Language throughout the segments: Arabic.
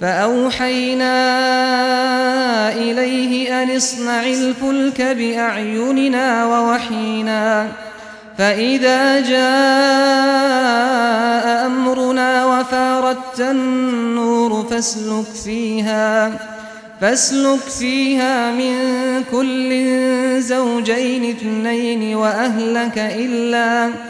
فأوحينا إليه أن اصنع الفلك بأعيننا ووحينا فإذا جاء أمرنا وفاردت النور فاسلك فيها فاسلك فيها من كل زوجين اثنين وأهلك إلا أهلك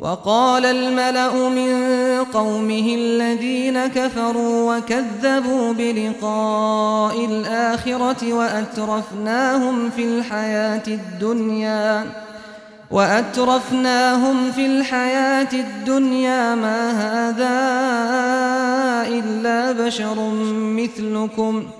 وقال الملأ من قومه الذين كفروا وكذبوا بلقاء الآخرة وأترفناهم في الحياة الدنيا وأترفناهم في الحياة الدنيا ما هذا إلا بشر مثلكم ۖ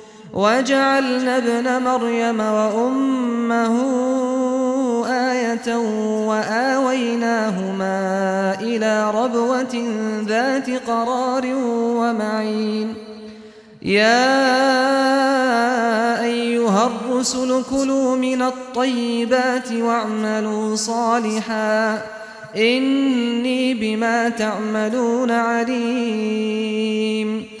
وَجَعَلْنَا ابْنَ مَرْيَمَ وَأُمَّهُ آيَةً وَآوَيْنَاهُمَا إِلَى رَبْوَةٍ ذَاتِ قَرَارٍ وَمَعِينٍ. يَا أَيُّهَا الرُّسُلُ كُلُوا مِنَ الطَّيِّبَاتِ وَاعْمَلُوا صَالِحًا. إِنِّي بِمَا تَعْمَلُونَ عَلِيمٌ.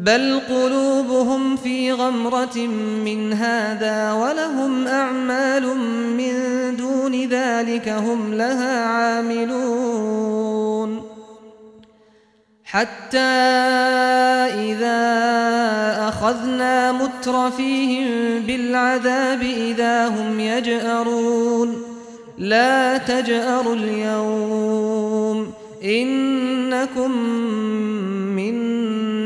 بل قلوبهم في غمرة من هذا ولهم أعمال من دون ذلك هم لها عاملون. حتى إذا أخذنا متر فيهم بالعذاب إذا هم يجأرون. لا تجأروا اليوم إنكم من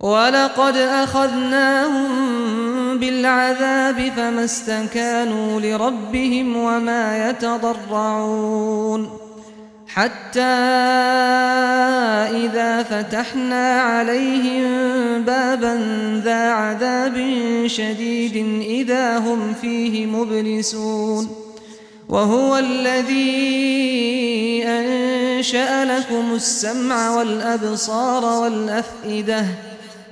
وَلَقَدْ أَخَذْنَاهُمْ بِالْعَذَابِ فَمَا اسْتَكَانُوا لِرَبِّهِمْ وَمَا يَتَضَرَّعُونَ حَتَّى إِذَا فَتَحْنَا عَلَيْهِمْ بَابًا ذَا عَذَابٍ شَدِيدٍ إِذَا هُمْ فِيهِ مُبْلِسُونَ وَهُوَ الَّذِي أَنشَأَ لَكُمُ السَّمْعَ وَالْأَبْصَارَ وَالْأَفْئِدَةَ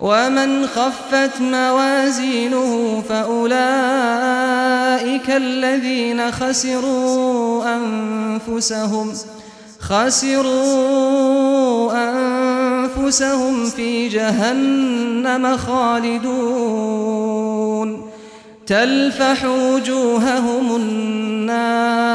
ومن خفت موازينه فأولئك الذين خسروا أنفسهم خسروا أنفسهم في جهنم خالدون تلفح وجوههم النار